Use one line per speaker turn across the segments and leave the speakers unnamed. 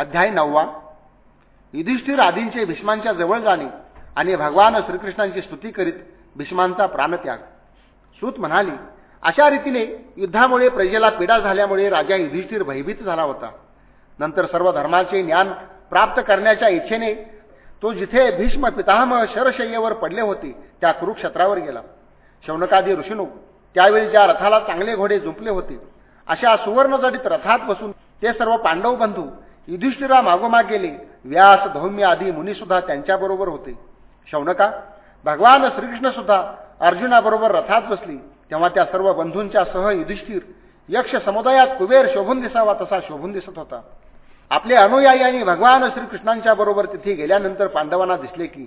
अध्याय नववा. युधिष्ठिर आदींचे भीष्मांच्या जवळ जाणे आणि भगवान श्रीकृष्णांची स्तुती करीत भीष्मांचा प्राणत्याग. सूत म्हणाली अशा रीतीने युद्धामुळे प्रजेला पीडा झाल्यामुळे राजा युधिष्ठिर भयभीत झाला होता. नंतर सर्व धर्माचे ज्ञान प्राप्त करण्याच्या इच्छेने तो जिथे भीष्म पितामह शरशय्येवर पडले होते त्या कुरुक्षेत्रावर गेला. शौनकादी ऋषीनो त्यावेळी ज्या रथाला चांगले घोडे झुंपले होते अशा सुवर्णजडित रथात बसून ते सर्व पांडव बंधू युधिष्ठिरा मागोमाग गेले व्यास धौम्य आदी मुनीसुद्धा त्यांच्याबरोबर होते. शौनका भगवान श्रीकृष्ण सुद्धा अर्जुनाबरोबर रथात बसली. तेव्हा त्या सर्व बंधूंच्या सह युधिष्ठिर यक्ष समुदायात कुबेर शोभून दिसावा तसा शोभून दिसत होता. आपले अनुयायी आणि भगवान श्रीकृष्णांच्या बरोबर तिथे गेल्यानंतर पांडवांना दिसले की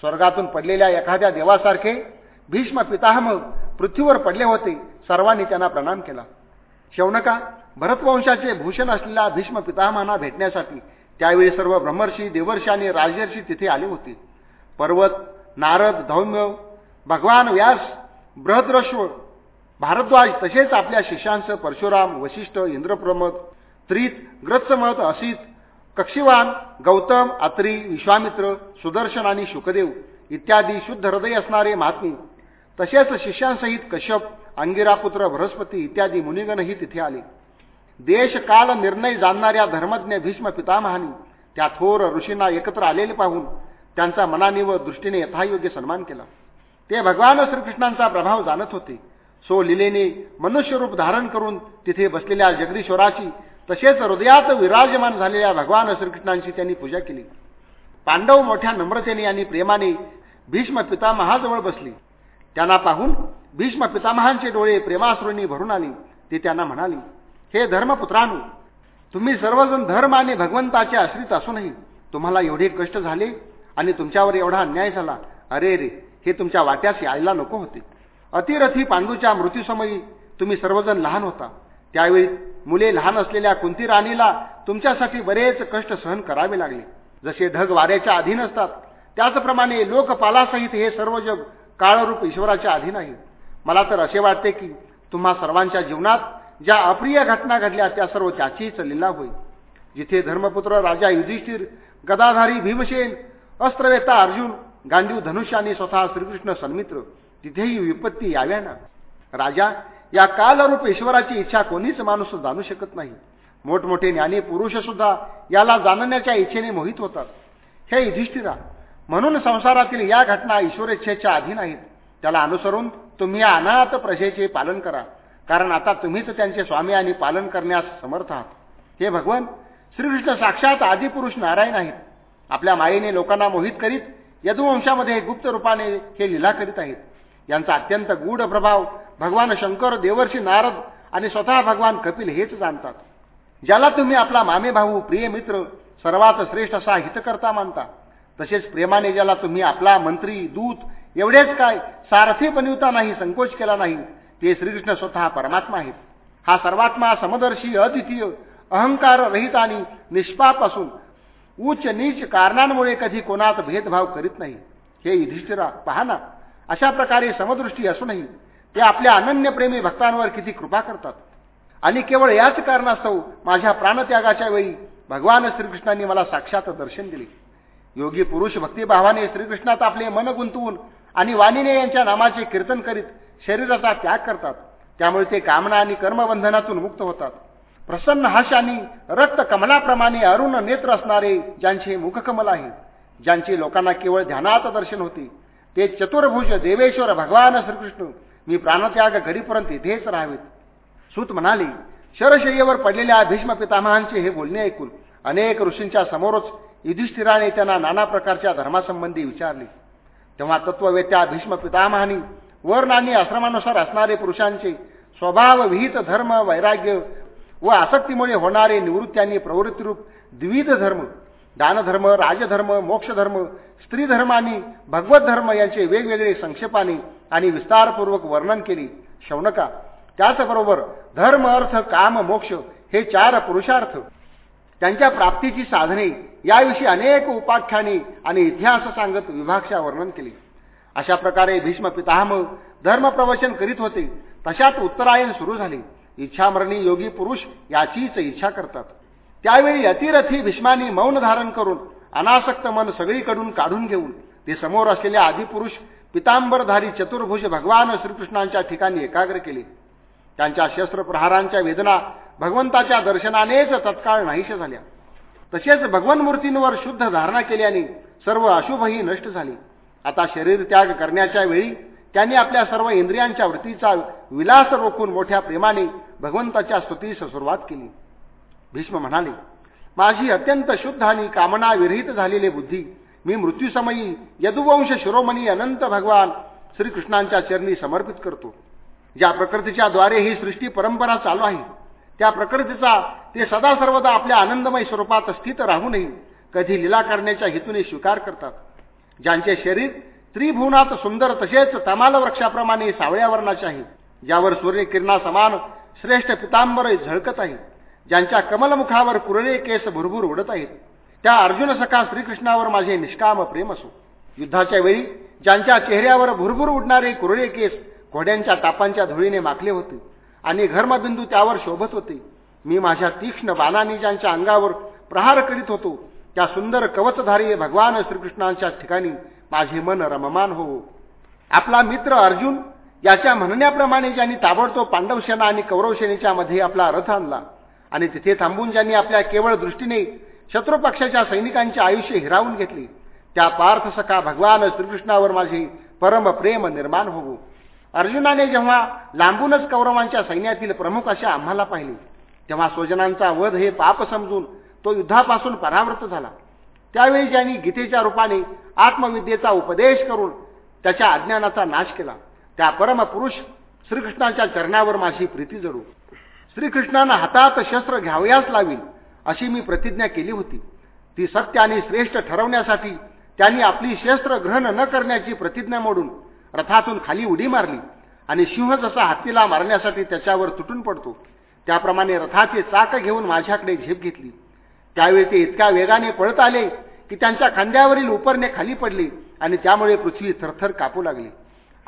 स्वर्गातून पडलेल्या एखाद्या देवासारखे भीष्म पितामह पृथ्वीवर पडले होते. सर्वांनी त्यांना प्रणाम केला. शौनका भरतवंशाचे भूषण असलेल्या भीष्म पितामहांना भेटण्यासाठी त्यावेळी सर्व ब्रह्मर्षी देवर्षी आणि राजर्षी तिथे आले होते. पर्वत नारद धौम्य भगवान व्यास बृहद्रश्व भारद्वाज तसेच आपल्या शिष्यांसह परशुराम वशिष्ठ इंद्रप्रमद त्रित ग्रत्समत असित कक्षिवान गौतम अत्री विश्वामित्र सुदर्शन आणि शुकदेव इत्यादी शुद्ध हृदय असणारे महात्मे तसेच शिष्यांसहित कश्यप अंगिरापुत्र बृहस्पती इत्यादी मुनिगणही तिथे आले. देश काल निर्णय जाणणाऱ्या धर्मज्ञ भीष्म पितामहानी त्या थोर ऋषींना एकत्र आलेले पाहून त्यांचा मनाने व दृष्टीने यथायोग्य सन्मान केला. ते भगवान श्रीकृष्णांचा प्रभाव जाणत होते. सो लिलेने मनुष्यरूप धारण करून तिथे बसलेल्या जगदीश्वराची तसेच हृदयात विराजमान झालेल्या भगवान श्रीकृष्णांची त्यांनी पूजा केली. पांडव मोठ्या नम्रतेने आणि प्रेमाने भीष्म पितामहाजवळ बसले. त्यांना पाहून भीष्म पितामहांचे डोळे प्रेमाश्रूंनी भरून आले. ते त्यांना म्हणाले हे धर्मपुत्रांनो तुम्ही सर्वजण धर्म आणि भगवंताचे आश्रित असूनही तुम्हाला एवढे कष्ट झाले आणि तुमच्यावर एवढा अन्याय झाला. अरे रे हे तुमच्या वाट्यास यायला नको होते. अतिरथी पांडूच्या मृत्यूसमयी तुम्ही सर्वजण लहान होता. त्यावेळी मुले लहान असलेल्या कुंती राणीला तुमच्यासाठी बरेच कष्ट सहन करावे लागले. जसे ढग वाऱ्याच्या अधीन असतात त्याचप्रमाणे लोकपालासहित हे सर्व जग काळरूप ईश्वराच्या अधीन आहे. मला तर असे वाटते की तुम्हा सर्वांच्या जीवनात ज्या अप्रिय घटना घडल्या त्या सर्व त्याचीच लिला होईल. जिथे धर्मपुत्र राजा युधिष्ठिर गदाधारी भीमसेन अस्त्रवेता अर्जुन गांधीव धनुष्य आणि स्वतः श्रीकृष्ण सन्मित्र तिथेही विपत्ती याव्या ना? राजा या कालरूप ईश्वराची इच्छा कोणीच माणूस जाणू शकत नाही. मोठमोठे ज्ञानी पुरुषसुद्धा याला जाणण्याच्या इच्छेने मोहित होतात. हे युधिष्ठिरा म्हणून संसारातील या घटना ईश्वरेच्छेच्या अधीन आहेत. त्याला अनुसरून तुम्ही अनाथ प्रजेचे पालन करा. कारण आता तुम्हीच त्यांचे स्वामी आणि पालन करण्यास समर्थ आहात. हे भगवान श्रीकृष्ण साक्षात आदिपुरुष नारायण आहेत. आपल्या मायेने लोकांना मोहित करीत यदुवंशामध्ये गुप्त रूपाने हे लीला करीत आहेत. यांचा अत्यंत गूढ प्रभाव भगवान शंकर देवर्षी नारद आणि स्वतः भगवान कपिल हेच जाणतात. ज्याला तुम्ही आपला मामे भाऊ प्रिय मित्र सर्वात श्रेष्ठ असा हितकर्ता मानता. तसेच प्रेमाने ज्याला तुम्ही आपला मंत्री दूत एवढेच काय सारथी बनविता नाही संकोच केला नाही ते श्रीकृष्ण स्वतः परमात्मा आहेत. हा सर्वात्मा समदर्शी अद्वितीय अहंकार रहित आणि निष्पाप असून उच्च नीच कारणांमुळे कधी कोणात भेदभाव करीत नाही. हे युधिष्ठिरा पहा ना अशा प्रकारे समदृष्टी असूनही ते आपल्या अनन्यप्रेमी भक्तांवर किती कृपा करतात. आणि केवळ याच कारणास्तव माझ्या प्राणत्यागाच्या वेळी भगवान श्रीकृष्णांनी मला साक्षात दर्शन दिले. योगी पुरुष भक्तिभावाने श्रीकृष्णात आपले मन गुंतवून आणि वाणीने यांच्या नामाचे कीर्तन करीत शरीराचा त्याग करतात. त्यामुळे ते कामना आणि कर्मबंधनातून मुक्त होतात. प्रसन्न हाशानी रक्त कमलाप्रमाणे अरुण नेत्र असणारे ज्यांचे मुखकमल आहे ज्यांचे लोकांना केवळ ध्यानात दर्शन होते ते चतुर्भुज देवेश्वर भगवान श्रीकृष्ण मी प्राणत्याग घरीपर्यंत इथेच राहावेत. सूत म्हणाले शरशय्येवर पडलेल्या भीष्म पितामहांचे हे बोलणे ऐकून अनेक ऋषींच्या समोरच युधिष्ठिराने त्यांना नाना प्रकारच्या धर्मासंबंधी विचारले. तेव्हा तत्ववेत्या भीष्म पितामहानी वर्ण आणि आश्रमानुसार असणारे पुरुषांचे स्वभाव विहित धर्म वैराग्य व आसक्तीमुळे होणारे निवृत्त्यांनी प्रवृत्तीरूप द्विध धर्म दानधर्म राजधर्म मोक्षधर्म स्त्रीधर्म आणि भगवत धर्म यांचे वेगवेगळे संक्षेपाने आणि विस्तारपूर्वक वर्णन केले. शौनका त्याचबरोबर धर्म अर्थ काम मोक्ष हे चार पुरुषार्थ त्यांच्या प्राप्तीची साधने याविषयी अनेक उपाख्याने आणि इतिहास सांगत विभागशा वर्णन केले. अशा प्रकारे भीष्म पितामह धर्मप्रवचन करीत होते. तशात उत्तरायण सुरू झाले. इच्छामरणी योगी पुरुष याचीच इच्छा करतात. त्यावेळी अतिरथी भीष्मानी मौन धारण करून अनासक्त मन सगळीकडून काढून घेऊन ते समोर असलेल्या आदिपुरुष पितांबरधारी चतुर्भुज भगवान श्रीकृष्णांच्या ठिकाणी एकाग्र केले. त्यांच्या शस्त्रप्रहारांच्या वेदना भगवंताच्या दर्शनानेच तत्काळ नाहीशा झाल्या. तसेच भगवन मूर्तींवर शुद्ध धारणा केल्याने सर्व अशुभही नष्ट झाले. आता शरीर त्याग करण्याच्या वेळी त्यांनी आपल्या सर्व इंद्रियांच्या वृत्तीचा विलास रोखून मोठ्या प्रेमाने भगवंताच्या स्तुतीस सुरुवात केली. भीष्म म्हणाले माझी अत्यंत शुद्ध आणि कामना विरहित झालेली बुद्धी मी मृत्यूसमयी यदुवंश शिरोमणी अनंत भगवान श्रीकृष्णांच्या चरणी समर्पित करतो. ज्या प्रकृतीच्या द्वारे ही सृष्टी परंपरा चालू आहे त्या प्रकृतीचा ते सदा सर्वदा आपल्या आनंदमय स्वरूपात स्थित राहूनही कधी लिला करण्याच्या हेतूने स्वीकार करतात. ज्यांचे शरीर त्रिभुवनात सुंदर तसेच तमाल वृक्षाप्रमाणे सावळ्या वर्णाचे आहे ज्यावर सूर्यकिरणा समान श्रेष्ठ पितांबर झळकत आहे ज्यांच्या कमलमुखावर कुरळे केस भुरभुर उडत आहेत. त्या अर्जुन सखा श्रीकृष्णावर माझे निष्काम प्रेम असो. युद्धाच्या वेळी ज्यांच्या चेहऱ्यावर भुरभूर उडणारे कुरळे केस घोड्यांच्या टापांच्या धुळीने माखले होते आणि घर्मबिंदू त्यावर शोभत होते. मी माझ्या तीक्ष्ण बाणाने ज्यांच्या अंगावर प्रहार करीत होतो. त्या सुंदर कवचधारी भगवान श्रीकृष्णांच्या ठिकाणी माझे मन रममान हो. आपला मित्र अर्जुन याच्या म्हणण्याप्रमाणे ज्यांनी ताबडतोब पांडवसेना आणि कौरवसेनेच्या मध्ये आपला रथ आणला आणि तिथे थांबून ज्यांनी आपल्या केवळ दृष्टीने शत्रुपक्षाच्या सैनिकांचे आयुष्य हिरावून घेतले त्या पार्थ सखा भगवान श्रीकृष्णावर माझे परम प्रेम निर्माण होवो. अर्जुनाने जेव्हा लांबूनच कौरवांच्या सैन्यातील प्रमुख अशा आम्हाला पाहिले तेव्हा स्वजनांचा वध हे पाप समजून तो युद्धापासून परावृत झाला. त्यावेळी ज्यांनी गीतेच्या रूपाने आत्मविद्येचा उपदेश करून त्याच्या अज्ञानाचा नाश केला त्या परमपुरुष श्रीकृष्णाच्या चरणावर माझी प्रीती जडू. श्रीकृष्णानं हातात शस्त्र घ्यावयास लावी अशी मी प्रतिज्ञा केली होती. ती सत्य आणि श्रेष्ठ ठरवण्यासाठी त्यांनी आपली शस्त्र ग्रहण न करण्याची प्रतिज्ञा मोडून रथातून खाली उडी मारली. आणि सिंह जसा हत्तीला मारण्यासाठी त्याच्यावर तुटून पडतो त्याप्रमाणे रथाचे चाक घेऊन माझ्याकडे झेप घेतली. त्यावेळी ते इतक्या वेगाने पळत आले की त्यांच्या खांद्यावरील उपरणे खाली पडले आणि त्यामुळे पृथ्वी थरथर कापू लागली.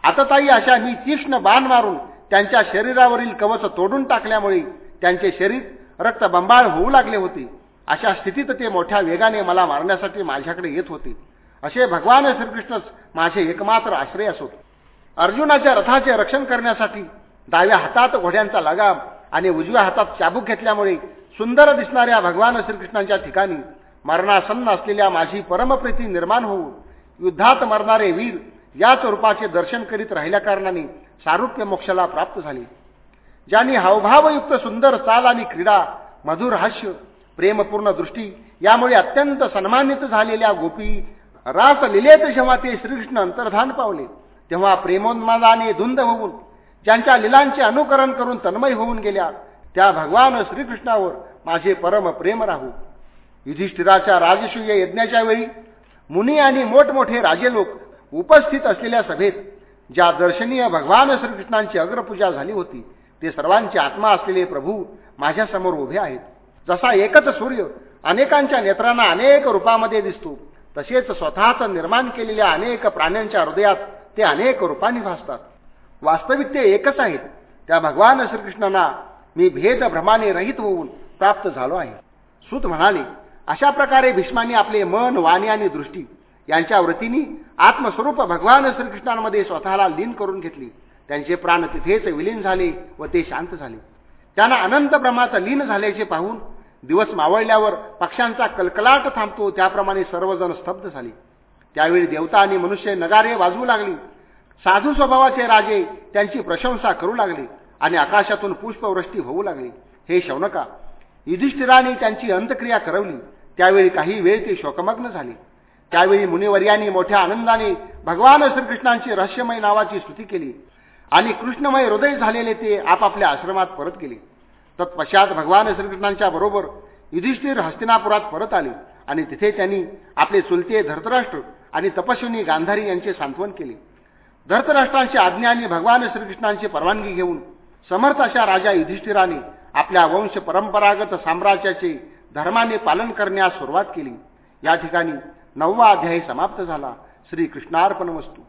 आता ताई अशा मी तीक्ष्ण बाण मारून त्यांच्या शरीरावरील कवच तोडून टाकल्यामुळे त्यांचे शरीर रक्तबंबाळ होऊ लागले होते. अशा स्थितीत ते मोठ्या वेगाने मला मारण्यासाठी माझ्याकडे येत होते. असे भगवान श्रीकृष्णच माझे एकमात्र आश्रय असोत अर्जुनाच्या रथाचे रक्षण करण्यासाठी डाव्या हातात घोड्यांचा लगाम आणि उजव्या हातात चाबूक घेतल्यामुळे सुंदर दिसणाऱ्या भगवान श्रीकृष्णांच्या ठिकाणी मरणासन्न असलेल्या माझी परमप्रीती निर्माण होऊन युद्धात मरणारे वीर याच रूपाचे दर्शन करीत राहिल्या कारणाने सारुप्य मोक्षाला प्राप्त झाले. ज्यांनी हावभावयुक्त सुंदर चाल आणि क्रीडा मधुर हास्य प्रेमपूर्ण दृष्टी यामुळे अत्यंत सन्मानित झालेल्या गोपी रास लिलेत जेव्हा ते श्रीकृष्ण अंतर्धान पावले तेव्हा प्रेमोन्मादाने धुंद होऊन ज्यांच्या लिलांचे अनुकरण करून तन्मय होऊन गेल्या त्या भगवान श्रीकृष्णावर माझे परम प्रेम राहू. युधिष्ठिराच्या राजसूय यज्ञाच्या वेळी मुनी आणि मोठमोठे राजे लोक उपस्थित असलेल्या सभेत ज्या दर्शनीय भगवान श्रीकृष्णांची अग्रपूजा झाली होती ते सर्वांचे आत्मा असलेले प्रभू माझ्यासमोर उभे आहेत. जसा एकच सूर्य अनेकांच्या नेत्रांना अनेक रूपामध्ये दिसतो तसेच स्वतःच निर्माण केलेल्या अनेक प्राण्यांच्या हृदयात ते अनेक रूपांनी भासतात. वास्तविक ते एकच आहेत. त्या भगवान श्रीकृष्णांना मी भेदभ्रमाने रहित होऊन प्राप्त झालो आहे. सुत म्हणाले अशा प्रकारे भीष्माने आपले मन वाणी आणि दृष्टी यांच्या वृत्तीने आत्मस्वरूप भगवान श्रीकृष्णांमध्ये स्वतःला लीन करून घेतली. त्यांचे प्राण तिथेच विलीन झाले व ते शांत झाले. त्यांना अनंत प्रमाणात लीन झाल्याचे पाहून दिवस मावळल्यावर पक्ष्यांचा कलकलाट थांबतो. त्याप्रमाणे सर्वजण स्तब्ध झाले. त्यावेळी देवता आणि मनुष्य नगारे वाजवू लागली. साधू स्वभावाचे राजे त्यांची प्रशंसा करू लागले आणि आकाशातून पुष्पवृष्टी होऊ लागली. हे शौनका युधिष्ठिराने त्यांची अंतक्रिया करवली. त्यावेळी काही वेळ ते शोकमग्न झाले. त्यावेळी मुनिवर्यांनी मोठ्या आनंदाने भगवान श्रीकृष्णांची रहस्यमय नावाची स्तुती केली आणि कृष्णमय हृदय झालेले ते आपापल्या आश्रमात परत गेले. तत्पश्चात भगवान श्रीकृष्णांच्या बरोबर युधिष्ठिर हस्तिनापुरात परत आले आणि तिथे त्यांनी आपले चुलते धर्तराष्ट्र आणि तपस्विनी गांधारी यांचे सांत्वन केले. धर्तराष्ट्रांची आज्ञा आणि भगवान श्रीकृष्णांची परवानगी घेऊन समर्थ अशा राजा युधिष्ठिराने आपल्या वंश परंपरागत साम्राज्याचे धर्माने पालन करण्यास सुरुवात केली. या ठिकाणी नववा अध्यायी समाप्त झाला. श्रीकृष्णार्पण वस्तू